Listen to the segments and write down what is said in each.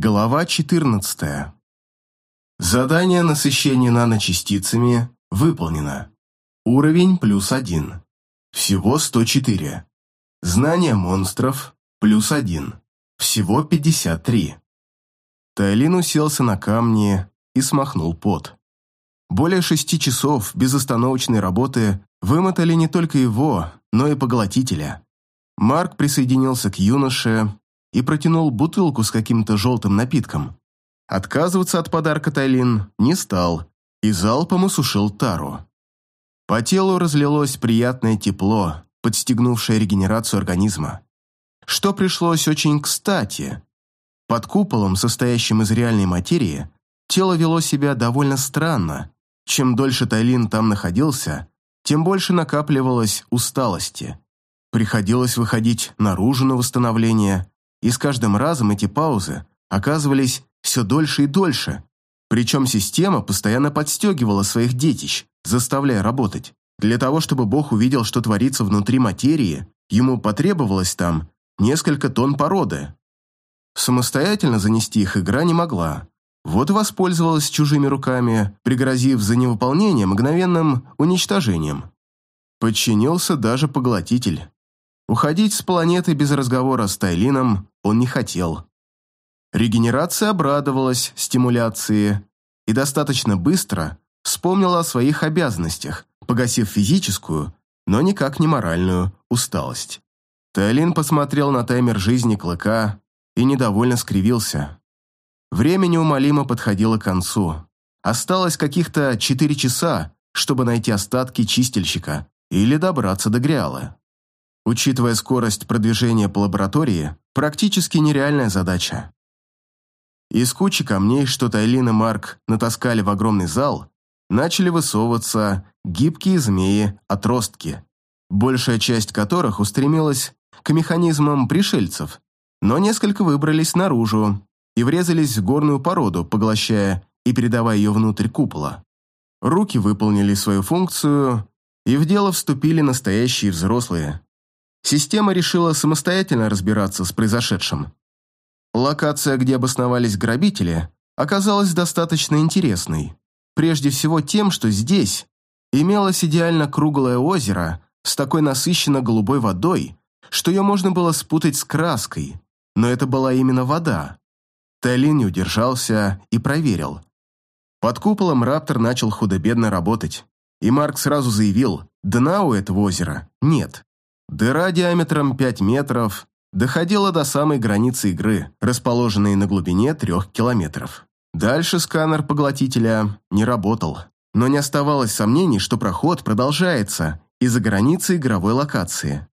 Глава 14. Задание насыщения наночастицами выполнено. Уровень плюс 1. Всего 104. Знание монстров плюс 1. Всего 53. Тайлин уселся на камни и смахнул пот. Более шести часов безостановочной работы вымотали не только его, но и поглотителя. Марк присоединился к юноше и протянул бутылку с каким-то желтым напитком. Отказываться от подарка Тайлин не стал и залпом усушил тару. По телу разлилось приятное тепло, подстегнувшее регенерацию организма. Что пришлось очень кстати. Под куполом, состоящим из реальной материи, тело вело себя довольно странно. Чем дольше Тайлин там находился, тем больше накапливалось усталости. Приходилось выходить наружу на восстановление, и с каждым разом эти паузы оказывались все дольше и дольше. Причем система постоянно подстегивала своих детищ, заставляя работать. Для того, чтобы Бог увидел, что творится внутри материи, ему потребовалось там несколько тонн породы. Самостоятельно занести их игра не могла. Вот воспользовалась чужими руками, пригрозив за невыполнение мгновенным уничтожением. Подчинился даже поглотитель. Уходить с планеты без разговора с Тайлином он не хотел. Регенерация обрадовалась стимуляции и достаточно быстро вспомнила о своих обязанностях, погасив физическую, но никак не моральную усталость. Тайлин посмотрел на таймер жизни Клыка и недовольно скривился. Время неумолимо подходило к концу. Осталось каких-то четыре часа, чтобы найти остатки чистильщика или добраться до Гриалы. Учитывая скорость продвижения по лаборатории, практически нереальная задача. Из кучи камней, что Тайлин и Марк натаскали в огромный зал, начали высовываться гибкие змеи-отростки, большая часть которых устремилась к механизмам пришельцев, но несколько выбрались наружу и врезались в горную породу, поглощая и передавая ее внутрь купола. Руки выполнили свою функцию, и в дело вступили настоящие взрослые, Система решила самостоятельно разбираться с произошедшим. Локация, где обосновались грабители, оказалась достаточно интересной. Прежде всего тем, что здесь имелось идеально круглое озеро с такой насыщенно голубой водой, что ее можно было спутать с краской, но это была именно вода. Тайлин не удержался и проверил. Под куполом Раптор начал худо-бедно работать, и Марк сразу заявил, дна у этого озера нет. Дыра диаметром 5 метров доходила до самой границы игры, расположенной на глубине 3 километров. Дальше сканер поглотителя не работал, но не оставалось сомнений, что проход продолжается из-за границы игровой локации.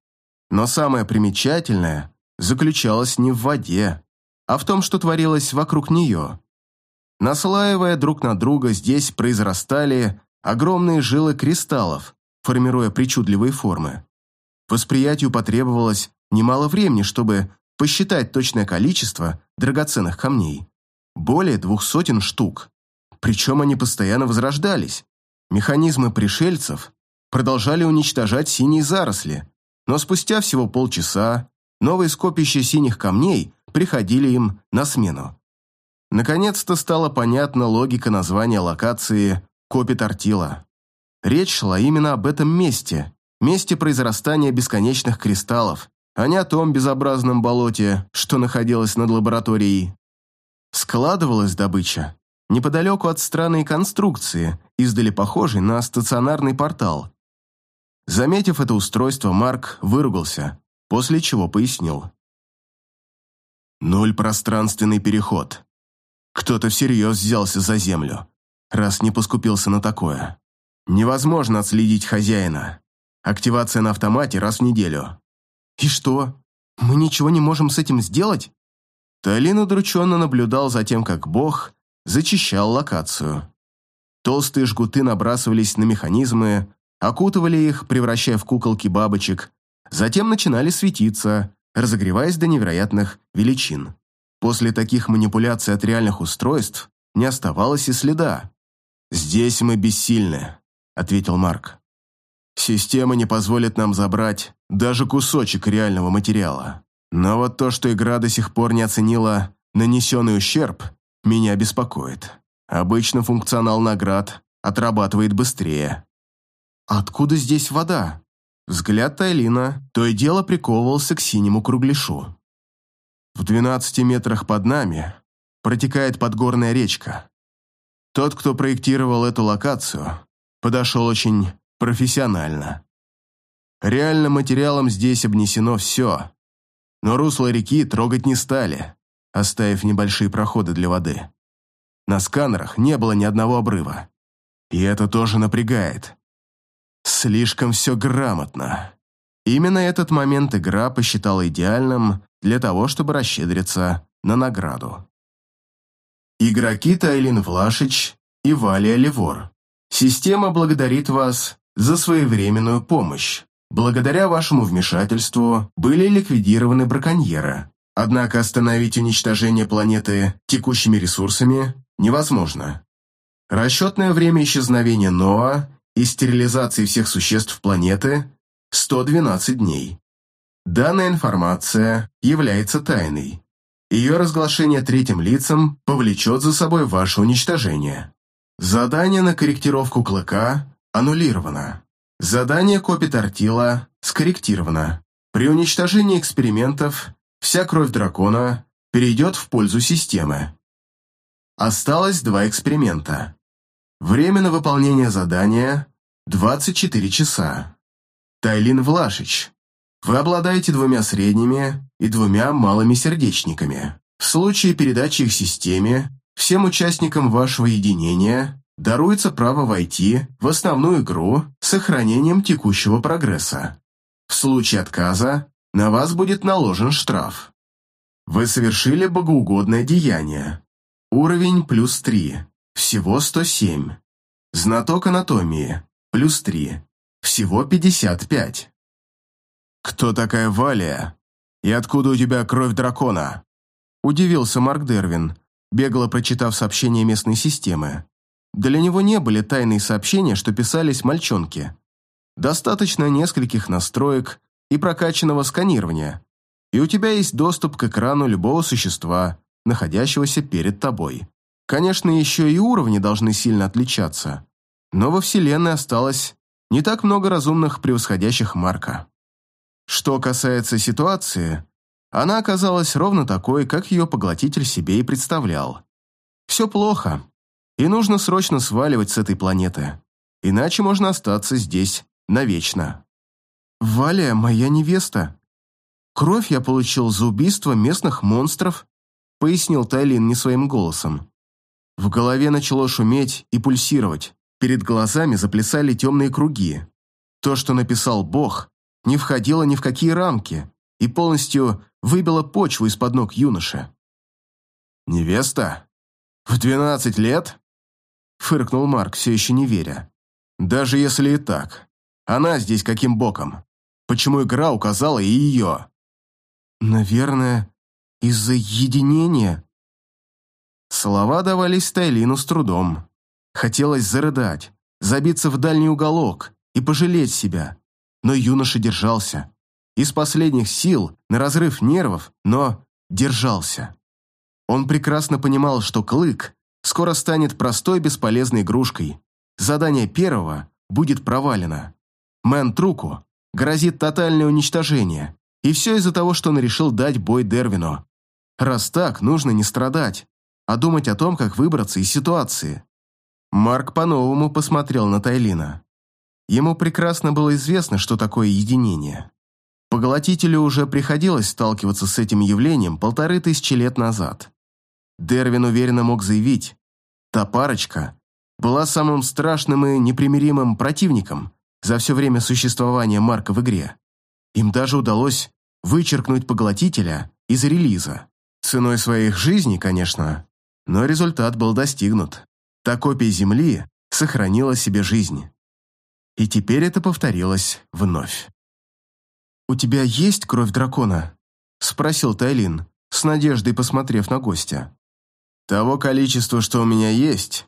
Но самое примечательное заключалось не в воде, а в том, что творилось вокруг нее. Наслаивая друг на друга, здесь произрастали огромные жилы кристаллов, формируя причудливые формы. Восприятию потребовалось немало времени, чтобы посчитать точное количество драгоценных камней. Более двух сотен штук. Причем они постоянно возрождались. Механизмы пришельцев продолжали уничтожать синие заросли, но спустя всего полчаса новые скопища синих камней приходили им на смену. Наконец-то стала понятна логика названия локации Копи Тортила. Речь шла именно об этом месте, месте произрастания бесконечных кристаллов, а не о том безобразном болоте, что находилось над лабораторией. Складывалась добыча неподалеку от странной конструкции, издали похожей на стационарный портал. Заметив это устройство, Марк выругался, после чего пояснил. Нуль пространственный переход. Кто-то всерьез взялся за землю, раз не поскупился на такое. Невозможно отследить хозяина. Активация на автомате раз в неделю. И что? Мы ничего не можем с этим сделать? Талин удрученно наблюдал за тем, как бог зачищал локацию. Толстые жгуты набрасывались на механизмы, окутывали их, превращая в куколки бабочек, затем начинали светиться, разогреваясь до невероятных величин. После таких манипуляций от реальных устройств не оставалось и следа. «Здесь мы бессильны», — ответил Марк. Система не позволит нам забрать даже кусочек реального материала. Но вот то, что игра до сих пор не оценила Нанесенный ущерб меня беспокоит. Обычно функционал наград отрабатывает быстрее. Откуда здесь вода? Взгляд Тайлина то и дело приковывался к синему кругляшу. В 12 метрах под нами протекает подгорная речка. Тот, кто проектировал эту локацию, подошел очень профессионально. Реально материалом здесь обнесено все, но русло реки трогать не стали, оставив небольшие проходы для воды. На сканерах не было ни одного обрыва. И это тоже напрягает. Слишком все грамотно. Именно этот момент игра посчитала идеальным для того, чтобы расщедриться на награду. Игроки Тайлин Влашич и Валия Левор. Система благодарит вас за своевременную помощь. Благодаря вашему вмешательству были ликвидированы браконьеры. Однако остановить уничтожение планеты текущими ресурсами невозможно. Расчетное время исчезновения Ноа и стерилизации всех существ планеты – 112 дней. Данная информация является тайной. Ее разглашение третьим лицам повлечет за собой ваше уничтожение. Задание на корректировку клыка аннулировано. Задание копи тортила скорректировано. При уничтожении экспериментов вся кровь дракона перейдет в пользу системы. Осталось два эксперимента. Время на выполнение задания – 24 часа. Тайлин Влашич. Вы обладаете двумя средними и двумя малыми сердечниками. В случае передачи их системе, всем участникам вашего единения даруется право войти в основную игру с сохранением текущего прогресса. В случае отказа на вас будет наложен штраф. Вы совершили богоугодное деяние. Уровень плюс 3, всего 107. Знаток анатомии, плюс 3, всего 55. «Кто такая Валия? И откуда у тебя кровь дракона?» Удивился Марк Дервин, бегло прочитав сообщение местной системы. Для него не были тайные сообщения, что писались мальчонки. Достаточно нескольких настроек и прокачанного сканирования, и у тебя есть доступ к экрану любого существа, находящегося перед тобой. Конечно, еще и уровни должны сильно отличаться, но во Вселенной осталось не так много разумных, превосходящих Марка. Что касается ситуации, она оказалась ровно такой, как ее поглотитель себе и представлял. Все плохо, и нужно срочно сваливать с этой планеты, иначе можно остаться здесь навечно. «Валя, моя невеста. Кровь я получил за убийство местных монстров», пояснил Тайлин не своим голосом. В голове начало шуметь и пульсировать, перед глазами заплясали темные круги. То, что написал Бог, не входило ни в какие рамки и полностью выбило почву из-под ног юноши. «Невеста? В двенадцать лет?» Фыркнул Марк, все еще не веря. Даже если и так. Она здесь каким боком? Почему игра указала и ее? Наверное, из-за единения. Слова давались Тайлину с трудом. Хотелось зарыдать, забиться в дальний уголок и пожалеть себя. Но юноша держался. Из последних сил, на разрыв нервов, но держался. Он прекрасно понимал, что Клык скоро станет простой бесполезной игрушкой. Задание первого будет провалено. Мэн Труку грозит тотальное уничтожение. И все из-за того, что он решил дать бой Дервину. Раз так, нужно не страдать, а думать о том, как выбраться из ситуации. Марк по-новому посмотрел на Тайлина. Ему прекрасно было известно, что такое единение. Поглотителю уже приходилось сталкиваться с этим явлением полторы тысячи лет назад. Дервин уверенно мог заявить, та парочка была самым страшным и непримиримым противником за все время существования Марка в игре. Им даже удалось вычеркнуть поглотителя из релиза. Ценой своих жизней, конечно, но результат был достигнут. Та копия Земли сохранила себе жизнь. И теперь это повторилось вновь. «У тебя есть кровь дракона?» – спросил Тайлин, с надеждой посмотрев на гостя. Того количества, что у меня есть,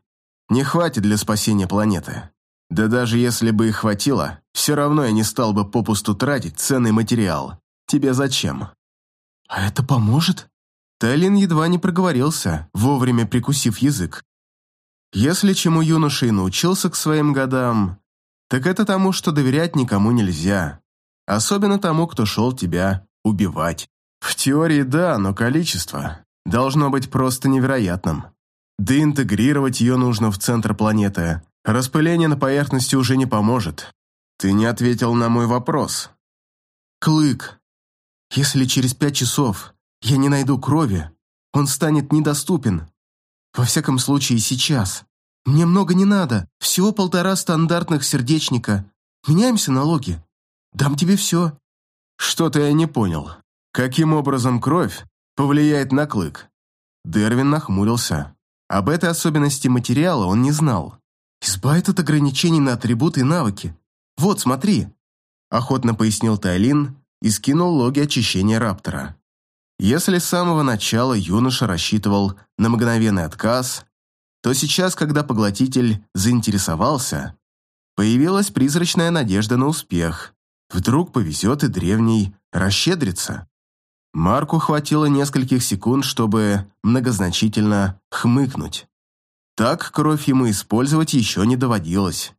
не хватит для спасения планеты. Да даже если бы и хватило, все равно я не стал бы попусту тратить ценный материал. Тебе зачем? А это поможет? Тайлин едва не проговорился, вовремя прикусив язык. Если чему юноша и научился к своим годам, так это тому, что доверять никому нельзя, особенно тому, кто шел тебя убивать. В теории да, но количество должно быть просто невероятным. Да интегрировать ее нужно в центр планеты. Распыление на поверхности уже не поможет. Ты не ответил на мой вопрос. Клык. Если через пять часов я не найду крови, он станет недоступен. Во всяком случае, сейчас. Мне много не надо, всего полтора стандартных сердечника. Меняемся налоги. Дам тебе все. Что-то я не понял. Каким образом кровь повлияет на клык? Дервин нахмурился. Об этой особенности материала он не знал. Избавит от ограничений на атрибуты и навыки. Вот, смотри. Охотно пояснил Тайлин и скинул логи очищения Раптора. Если с самого начала юноша рассчитывал на мгновенный отказ, то сейчас, когда поглотитель заинтересовался, появилась призрачная надежда на успех. Вдруг повезет и древний расщедрится. Марку хватило нескольких секунд, чтобы многозначительно хмыкнуть. Так кровь ему использовать еще не доводилось.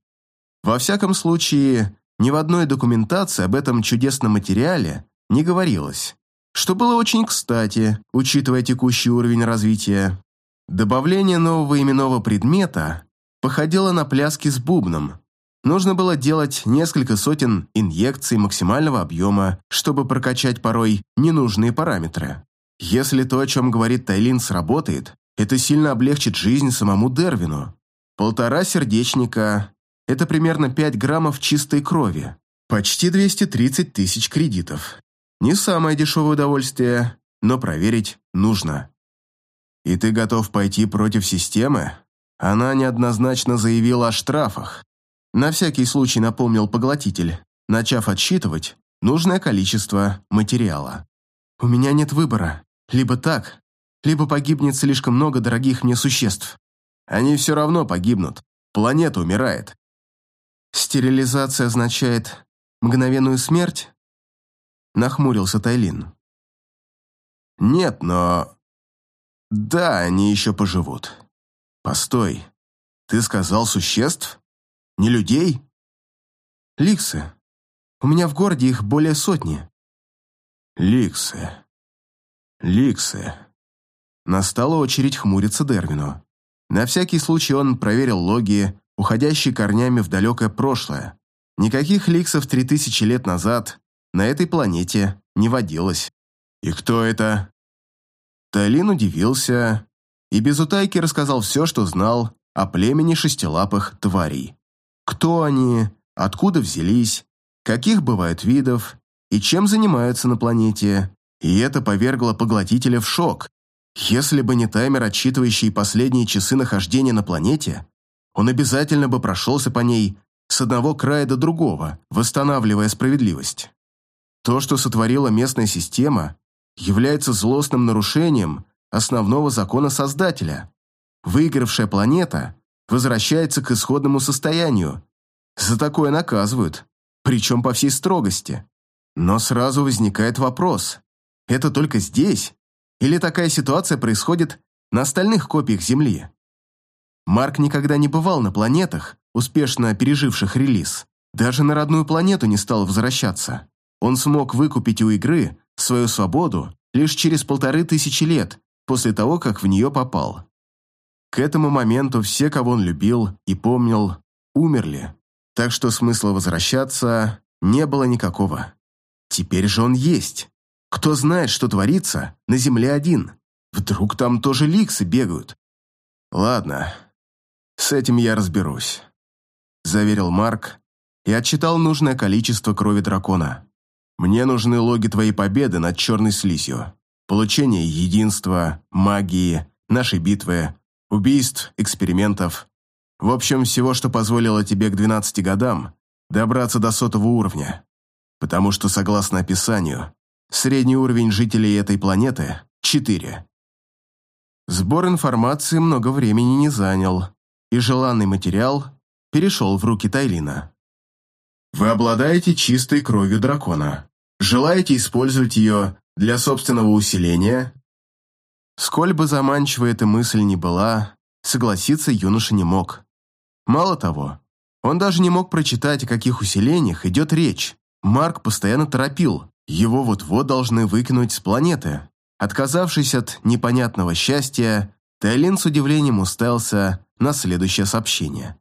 Во всяком случае, ни в одной документации об этом чудесном материале не говорилось что было очень кстати, учитывая текущий уровень развития. Добавление нового именного предмета походило на пляски с бубном. Нужно было делать несколько сотен инъекций максимального объема, чтобы прокачать порой ненужные параметры. Если то, о чем говорит Тайлин, сработает, это сильно облегчит жизнь самому Дервину. Полтора сердечника – это примерно 5 граммов чистой крови, почти 230 тысяч кредитов. Не самое дешевое удовольствие, но проверить нужно. И ты готов пойти против системы? Она неоднозначно заявила о штрафах. На всякий случай напомнил поглотитель, начав отсчитывать нужное количество материала. У меня нет выбора. Либо так, либо погибнет слишком много дорогих мне существ. Они все равно погибнут. Планета умирает. Стерилизация означает мгновенную смерть? нахмурился Тайлин. «Нет, но...» «Да, они еще поживут. Постой, ты сказал существ? Не людей?» «Ликсы. У меня в городе их более сотни». «Ликсы. Ликсы». Настала очередь хмуриться Дервину. На всякий случай он проверил логи, уходящие корнями в далекое прошлое. Никаких ликсов три тысячи лет назад на этой планете не водилось. И кто это? Тайлин удивился и без утайки рассказал все, что знал о племени шестилапых тварей. Кто они, откуда взялись, каких бывают видов и чем занимаются на планете. И это повергло поглотителя в шок. Если бы не таймер, отсчитывающий последние часы нахождения на планете, он обязательно бы прошелся по ней с одного края до другого, восстанавливая справедливость. То, что сотворила местная система, является злостным нарушением основного закона Создателя. Выигравшая планета возвращается к исходному состоянию. За такое наказывают, причем по всей строгости. Но сразу возникает вопрос, это только здесь? Или такая ситуация происходит на остальных копиях Земли? Марк никогда не бывал на планетах, успешно переживших релиз. Даже на родную планету не стал возвращаться. Он смог выкупить у игры свою свободу лишь через полторы тысячи лет после того, как в нее попал. К этому моменту все, кого он любил и помнил, умерли, так что смысла возвращаться не было никакого. Теперь же он есть. Кто знает, что творится на Земле один? Вдруг там тоже ликсы бегают? Ладно, с этим я разберусь, заверил Марк и отчитал нужное количество крови дракона. Мне нужны логи твоей победы над черной слизью, получение единства, магии, нашей битвы, убийств, экспериментов. В общем, всего, что позволило тебе к 12 годам добраться до сотого уровня. Потому что, согласно описанию, средний уровень жителей этой планеты – 4. Сбор информации много времени не занял, и желанный материал перешел в руки Тайлина. Вы обладаете чистой кровью дракона. Желаете использовать ее для собственного усиления? Сколь бы заманчивой эта мысль ни была, согласиться юноша не мог. Мало того, он даже не мог прочитать, о каких усилениях идет речь. Марк постоянно торопил, его вот-вот должны выкинуть с планеты. Отказавшись от непонятного счастья, Тайлин с удивлением уставился на следующее сообщение.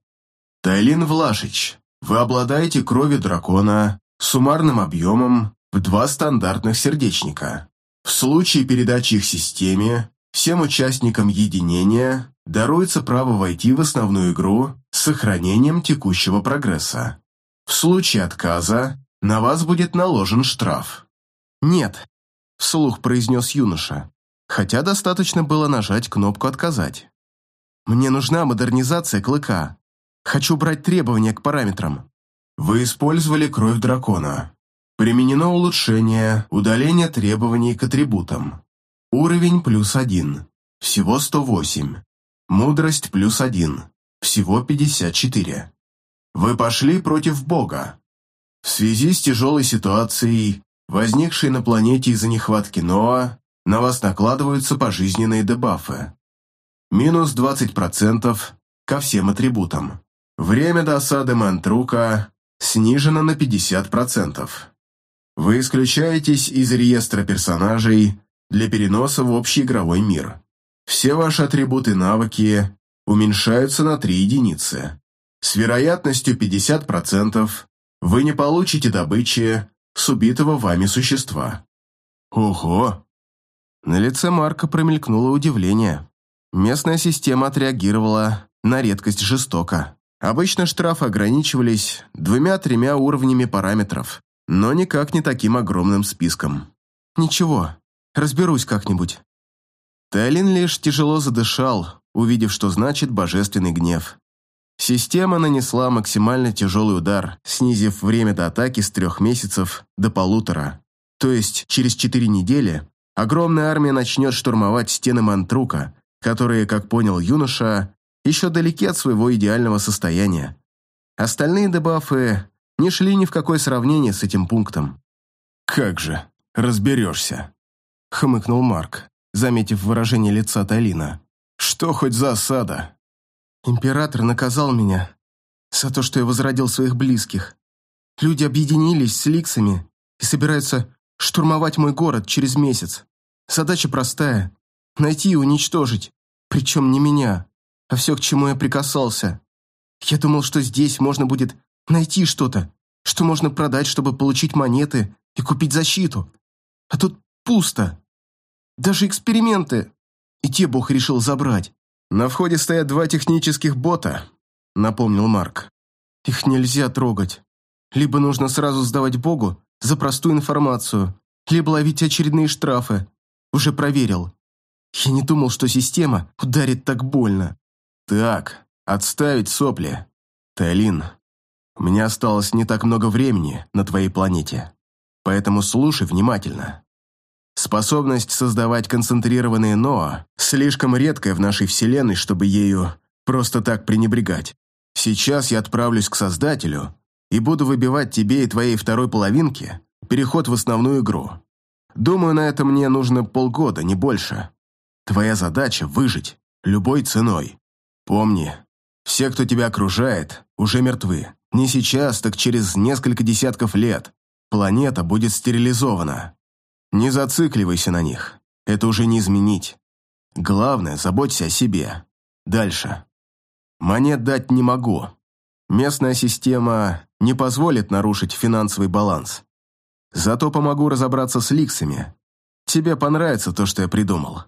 «Тайлин Влашич, вы обладаете кровью дракона суммарным объемом в два стандартных сердечника. В случае передачи их системе, всем участникам единения даруется право войти в основную игру с сохранением текущего прогресса. В случае отказа на вас будет наложен штраф. «Нет», — вслух произнес юноша, хотя достаточно было нажать кнопку «Отказать». «Мне нужна модернизация клыка. Хочу брать требования к параметрам». Вы использовали кровь дракона. Применено улучшение, удаление требований к атрибутам. Уровень плюс один. Всего 108. Мудрость плюс один. Всего 54. Вы пошли против Бога. В связи с тяжелой ситуацией, возникшей на планете из-за нехватки Ноа, на вас накладываются пожизненные дебафы. Минус 20% ко всем атрибутам. Время до осады Мантрука снижено на 50%. Вы исключаетесь из реестра персонажей для переноса в общий игровой мир. Все ваши атрибуты и навыки уменьшаются на 3 единицы. С вероятностью 50% вы не получите добычи с убитого вами существа. Ого! На лице Марка промелькнуло удивление. Местная система отреагировала на редкость жестоко. Обычно штрафы ограничивались двумя-тремя уровнями параметров, но никак не таким огромным списком. Ничего, разберусь как-нибудь. Тайлин лишь тяжело задышал, увидев, что значит божественный гнев. Система нанесла максимально тяжелый удар, снизив время до атаки с трех месяцев до полутора. То есть через четыре недели огромная армия начнет штурмовать стены Мантрука, которые, как понял юноша, еще далеки от своего идеального состояния. Остальные дебафы не шли ни в какое сравнение с этим пунктом. «Как же, разберешься», — хмыкнул Марк, заметив выражение лица Талина. «Что хоть за осада?» «Император наказал меня за то, что я возродил своих близких. Люди объединились с ликсами и собираются штурмовать мой город через месяц. Задача простая — найти и уничтожить, причем не меня, а все, к чему я прикасался. Я думал, что здесь можно будет найти что-то, что можно продать, чтобы получить монеты и купить защиту. А тут пусто. Даже эксперименты. И те Бог решил забрать. На входе стоят два технических бота, напомнил Марк. Их нельзя трогать. Либо нужно сразу сдавать Богу за простую информацию, либо ловить очередные штрафы. Уже проверил. Я не думал, что система ударит так больно. «Так, отставить сопли. Тайлин, меня осталось не так много времени на твоей планете, поэтому слушай внимательно. Способность создавать концентрированные НОА слишком редкая в нашей Вселенной, чтобы ею просто так пренебрегать. Сейчас я отправлюсь к Создателю и буду выбивать тебе и твоей второй половинке переход в основную игру. Думаю, на это мне нужно полгода, не больше. Твоя задача — выжить любой ценой. Помни, все, кто тебя окружает, уже мертвы. Не сейчас, так через несколько десятков лет. Планета будет стерилизована. Не зацикливайся на них. Это уже не изменить. Главное, заботься о себе. Дальше. Монет дать не могу. Местная система не позволит нарушить финансовый баланс. Зато помогу разобраться с ликсами. Тебе понравится то, что я придумал.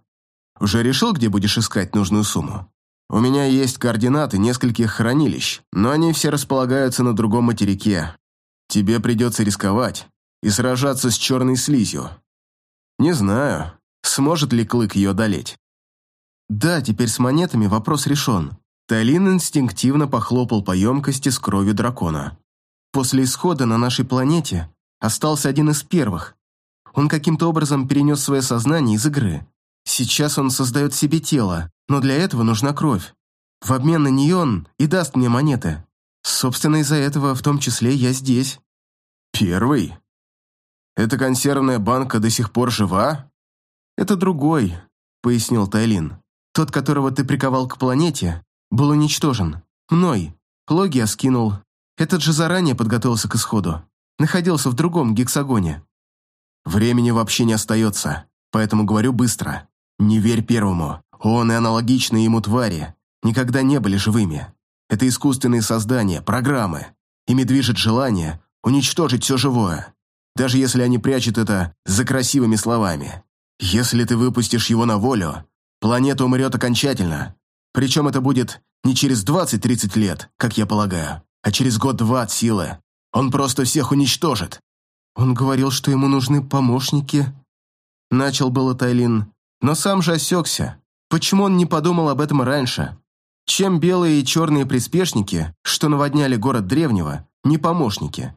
Уже решил, где будешь искать нужную сумму? У меня есть координаты нескольких хранилищ, но они все располагаются на другом материке. Тебе придется рисковать и сражаться с черной слизью. Не знаю, сможет ли Клык ее одолеть. Да, теперь с монетами вопрос решен. Талин инстинктивно похлопал по емкости с кровью дракона. После исхода на нашей планете остался один из первых. Он каким-то образом перенес свое сознание из игры. Сейчас он создает себе тело, но для этого нужна кровь. В обмен на нее он и даст мне монеты. Собственно, из-за этого в том числе я здесь. Первый? Эта консервная банка до сих пор жива? Это другой. — пояснил Тайлин. «Тот, которого ты приковал к планете, был уничтожен. Мной. Логи я скинул. Этот же заранее подготовился к исходу. Находился в другом гексагоне». «Времени вообще не остается, поэтому говорю быстро. Не верь первому. Он и аналогичные ему твари никогда не были живыми. Это искусственные создания, программы. Ими движет желание уничтожить все живое, даже если они прячут это за красивыми словами. Если ты выпустишь его на волю, планета умрет окончательно. Причем это будет не через 20-30 лет, как я полагаю, а через год-два от силы. Он просто всех уничтожит. Он говорил, что ему нужны помощники. Начал было Тайлин, но сам же осекся. Почему он не подумал об этом раньше? Чем белые и черные приспешники, что наводняли город древнего, не помощники?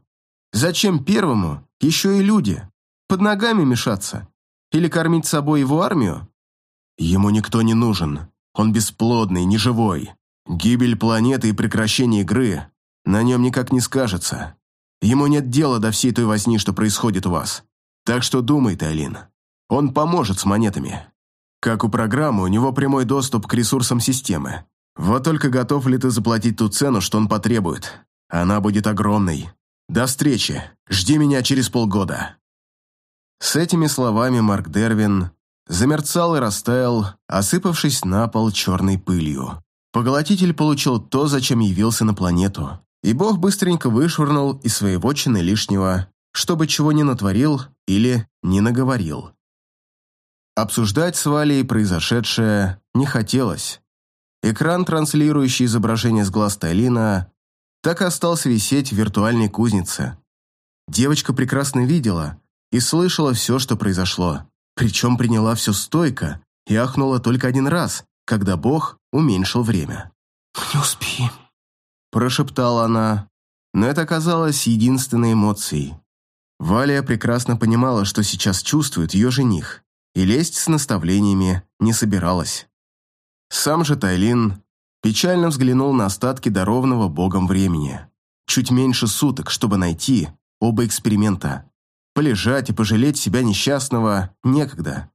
Зачем первому еще и люди? Под ногами мешаться? Или кормить собой его армию? Ему никто не нужен. Он бесплодный, неживой. Гибель планеты и прекращение игры на нем никак не скажется. Ему нет дела до всей той возни, что происходит у вас. Так что думай, Тайлин. Он поможет с монетами. Как у программы, у него прямой доступ к ресурсам системы. Вот только готов ли ты заплатить ту цену, что он потребует? Она будет огромной. До встречи. Жди меня через полгода». С этими словами Марк Дервин замерцал и растаял, осыпавшись на пол черной пылью. Поглотитель получил то, зачем явился на планету, и бог быстренько вышвырнул из своей вотчины лишнего, чтобы чего не натворил или не наговорил. Обсуждать с Валей произошедшее не хотелось. Экран, транслирующий изображение с глаз Тайлина, так и остался висеть в виртуальной кузнице. Девочка прекрасно видела и слышала все, что произошло, причем приняла все стойко и ахнула только один раз, когда Бог уменьшил время. «Не успеем», – прошептала она, но это оказалось единственной эмоцией. Валя прекрасно понимала, что сейчас чувствует ее жених, и лезть с наставлениями не собиралась. Сам же Тайлин печально взглянул на остатки дарованного богом времени. Чуть меньше суток, чтобы найти оба эксперимента. Полежать и пожалеть себя несчастного некогда.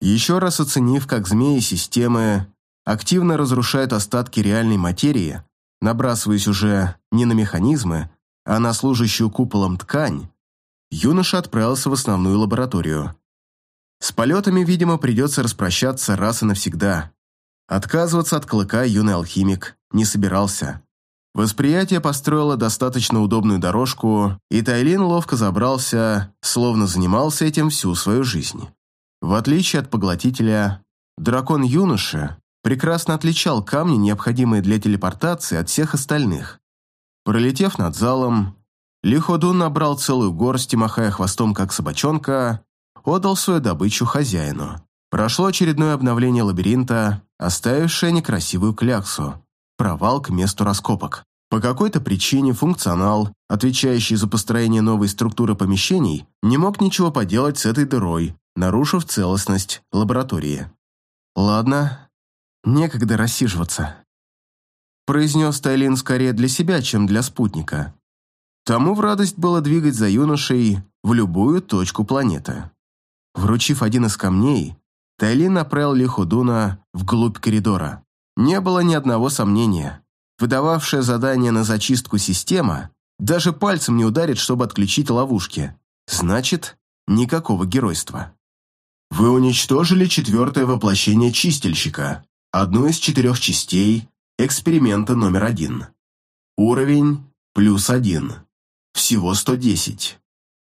Еще раз оценив, как змеи системы активно разрушают остатки реальной материи, набрасываясь уже не на механизмы, а на служащую куполом ткань, юноша отправился в основную лабораторию. С полетами, видимо, придется распрощаться раз и навсегда. Отказываться от клыка юный алхимик не собирался. Восприятие построило достаточно удобную дорожку, и Тайлин ловко забрался, словно занимался этим всю свою жизнь. В отличие от поглотителя, дракон-юноша прекрасно отличал камни, необходимые для телепортации, от всех остальных. Пролетев над залом, Лиходун набрал целую горсть и, махая хвостом, как собачонка, отдал свою добычу хозяину. Прошло очередное обновление лабиринта, оставившее некрасивую кляксу. Провал к месту раскопок. По какой-то причине функционал, отвечающий за построение новой структуры помещений, не мог ничего поделать с этой дырой, нарушив целостность лаборатории. «Ладно, некогда рассиживаться», – произнес Тайлин скорее для себя, чем для спутника. Тому в радость было двигать за юношей в любую точку планеты. Вручив один из камней, Тайлин направил Лихудуна вглубь коридора. Не было ни одного сомнения. Выдававшая задание на зачистку система даже пальцем не ударит, чтобы отключить ловушки. Значит, никакого геройства. Вы уничтожили четвертое воплощение чистильщика, одну из четырех частей эксперимента номер один. Уровень плюс один. Всего 110.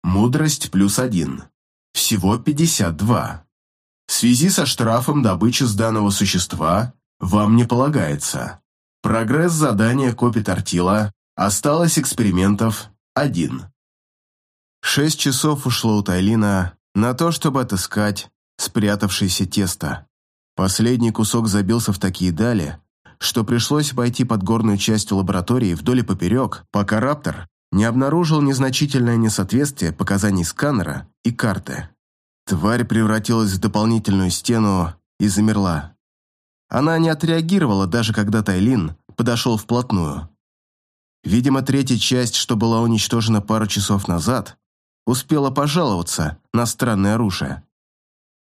Мудрость плюс один. Всего 52. В связи со штрафом добычи с данного существа вам не полагается. Прогресс задания копи тортила осталось экспериментов один. Шесть часов ушло у Тайлина на то, чтобы отыскать спрятавшееся тесто. Последний кусок забился в такие дали, что пришлось пойти под горную часть лаборатории вдоль и поперек, пока Раптор не обнаружил незначительное несоответствие показаний сканера и карты. Тварь превратилась в дополнительную стену и замерла. Она не отреагировала, даже когда Тайлин подошел вплотную. Видимо, третья часть, что была уничтожена пару часов назад, успела пожаловаться на странное оружие.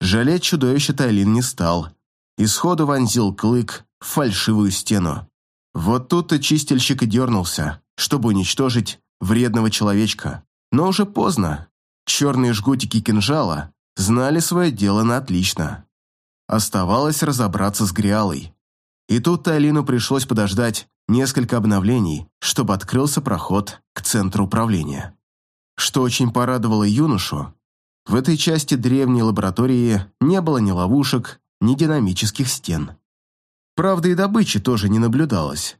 Жалеть чудовище Тайлин не стал. И сходу вонзил клык в фальшивую стену. Вот тут-то чистильщик и дернулся, чтобы уничтожить вредного человечка. Но уже поздно. Черные жгутики кинжала знали свое дело на отлично. Оставалось разобраться с Гриалой. И тут Тайлину пришлось подождать несколько обновлений, чтобы открылся проход к центру управления. Что очень порадовало юношу, в этой части древней лаборатории не было ни ловушек, ни динамических стен. Правда, и добычи тоже не наблюдалось.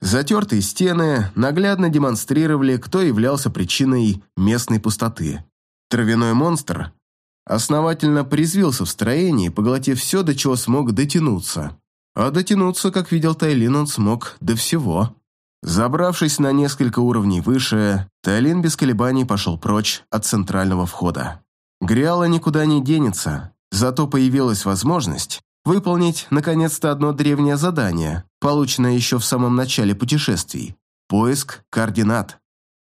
Затертые стены наглядно демонстрировали, кто являлся причиной местной пустоты. Травяной монстр основательно призвился в строении, поглотив все, до чего смог дотянуться. А дотянуться, как видел Тайлин, он смог до всего. Забравшись на несколько уровней выше, Тайлин без колебаний пошел прочь от центрального входа. Гриала никуда не денется, зато появилась возможность выполнить, наконец-то, одно древнее задание, полученное еще в самом начале путешествий – поиск координат.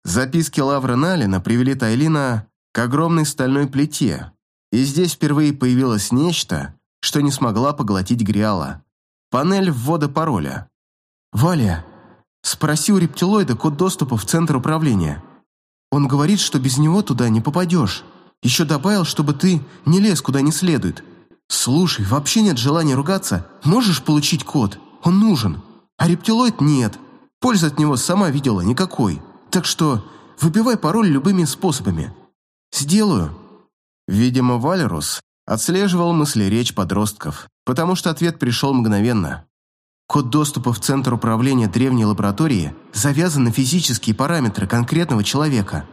Записки Лавра Налина привели Тайлина к огромной стальной плите, и здесь впервые появилось нечто, что не смогла поглотить Гриала. Панель ввода пароля. «Валя, спроси у рептилоида код доступа в центр управления. Он говорит, что без него туда не попадешь. Еще добавил, чтобы ты не лез куда не следует. Слушай, вообще нет желания ругаться. Можешь получить код? Он нужен. А рептилоид нет. Пользы от него сама видела никакой. Так что выбивай пароль любыми способами. Сделаю. Видимо, Валерус отслеживал мысли речь подростков, потому что ответ пришел мгновенно. Код доступа в центр управления древней лаборатории завязан на физические параметры конкретного человека.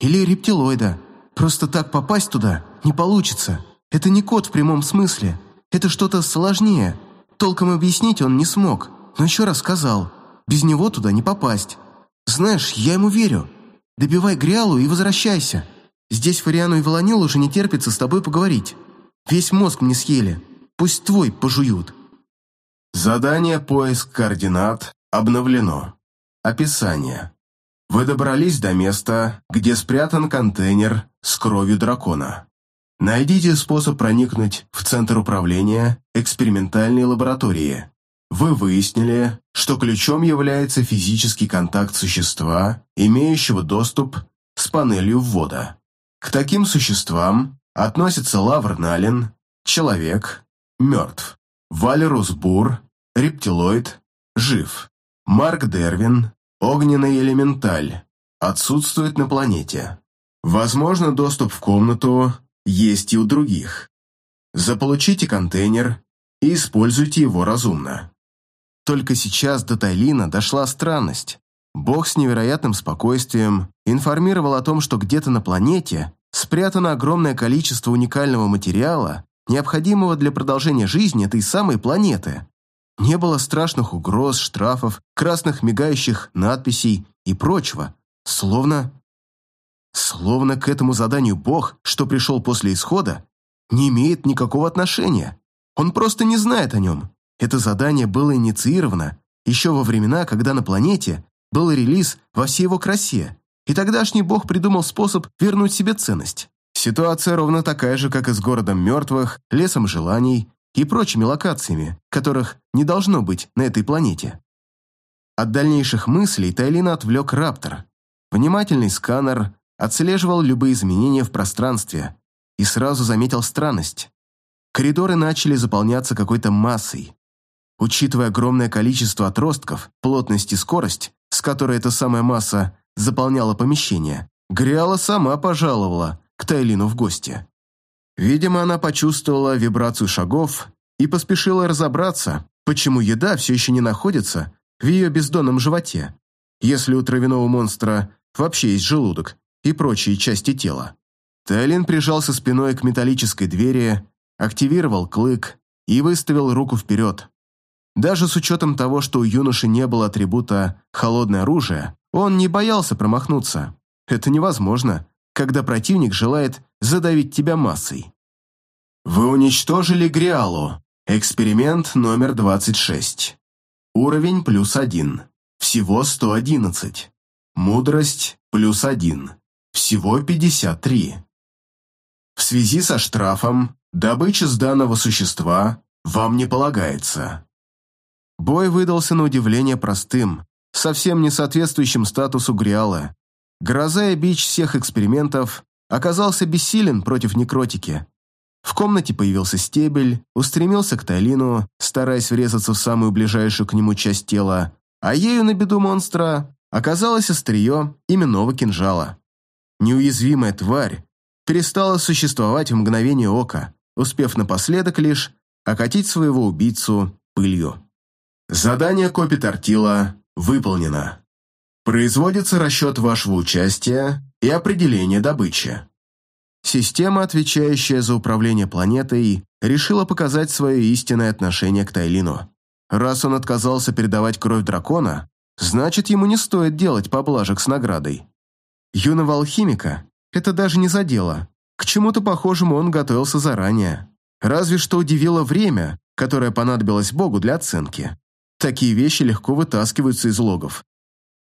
Или рептилоида. Просто так попасть туда не получится. Это не код в прямом смысле. Это что-то сложнее. Толком объяснить он не смог, но еще раз сказал. Без него туда не попасть. Знаешь, я ему верю. Добивай Гриалу и возвращайся. Здесь Фариану и Волонил уже не терпится с тобой поговорить. Весь мозг мне съели. Пусть твой пожуют. Задание «Поиск координат» обновлено. Описание. Вы добрались до места, где спрятан контейнер с кровью дракона. Найдите способ проникнуть в центр управления экспериментальной лаборатории. Вы выяснили, что ключом является физический контакт существа, имеющего доступ с панелью ввода. К таким существам относятся Лавр Налин, человек, мертв, Валерус Бур, рептилоид, жив, Марк Дервин, огненный элементаль, отсутствует на планете. Возможно, доступ в комнату есть и у других. Заполучите контейнер и используйте его разумно. Только сейчас до Тайлина дошла странность. Бог с невероятным спокойствием информировал о том, что где-то на планете спрятано огромное количество уникального материала, необходимого для продолжения жизни этой самой планеты. Не было страшных угроз, штрафов, красных мигающих надписей и прочего. Словно... Словно к этому заданию Бог, что пришел после исхода, не имеет никакого отношения. Он просто не знает о нем. Это задание было инициировано еще во времена, когда на планете был релиз во всей его красе, и тогдашний бог придумал способ вернуть себе ценность. Ситуация ровно такая же, как и с городом мертвых, лесом желаний и прочими локациями, которых не должно быть на этой планете. От дальнейших мыслей Тайлина отвлек Раптор. Внимательный сканер отслеживал любые изменения в пространстве и сразу заметил странность. Коридоры начали заполняться какой-то массой. Учитывая огромное количество отростков, плотность и скорость, с которой эта самая масса заполняла помещение, Гриала сама пожаловала к Тайлину в гости. Видимо, она почувствовала вибрацию шагов и поспешила разобраться, почему еда все еще не находится в ее бездонном животе, если у травяного монстра вообще есть желудок и прочие части тела. Тайлин прижался спиной к металлической двери, активировал клык и выставил руку вперед. Даже с учетом того, что у юноши не было атрибута «холодное оружие», он не боялся промахнуться. Это невозможно, когда противник желает задавить тебя массой. Вы уничтожили Гриалу. Эксперимент номер 26. Уровень плюс один. Всего 111. Мудрость плюс один. Всего 53. В связи со штрафом Добыча с данного существа вам не полагается. Бой выдался на удивление простым, совсем не соответствующим статусу Гриала. Гроза и бич всех экспериментов оказался бессилен против некротики. В комнате появился стебель, устремился к Тайлину, стараясь врезаться в самую ближайшую к нему часть тела, а ею на беду монстра оказалось острие именного кинжала. Неуязвимая тварь перестала существовать в мгновение ока, успев напоследок лишь окатить своего убийцу пылью. Задание копи Тортила выполнено. Производится расчет вашего участия и определение добычи. Система, отвечающая за управление планетой, решила показать свое истинное отношение к Тайлину. Раз он отказался передавать кровь дракона, значит, ему не стоит делать поблажек с наградой. Юного алхимика это даже не задело. К чему-то похожему он готовился заранее. Разве что удивило время, которое понадобилось Богу для оценки. Такие вещи легко вытаскиваются из логов.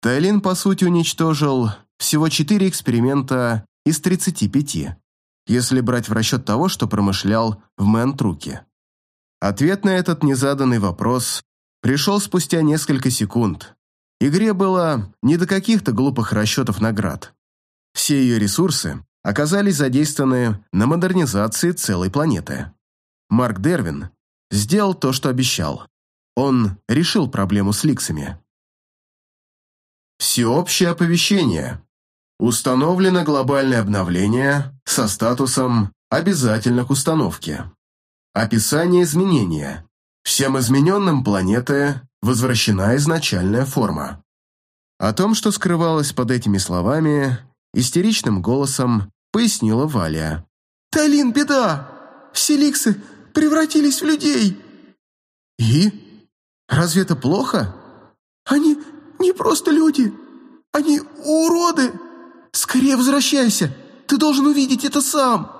Тайлин, по сути, уничтожил всего 4 эксперимента из 35, если брать в расчет того, что промышлял в Мэнтруке. Ответ на этот незаданный вопрос пришел спустя несколько секунд. Игре было не до каких-то глупых расчетов наград. Все ее ресурсы оказались задействованы на модернизации целой планеты. Марк Дервин сделал то, что обещал. Он решил проблему с ликсами. Всеобщее оповещение. Установлено глобальное обновление со статусом «Обязательно к установке». Описание изменения. Всем измененным планеты возвращена изначальная форма. О том, что скрывалось под этими словами, истеричным голосом пояснила Валя. «Талин, беда! Все ликсы превратились в людей!» «И?» Разве это плохо? Они не просто люди. Они уроды. Скорее возвращайся. Ты должен увидеть это сам.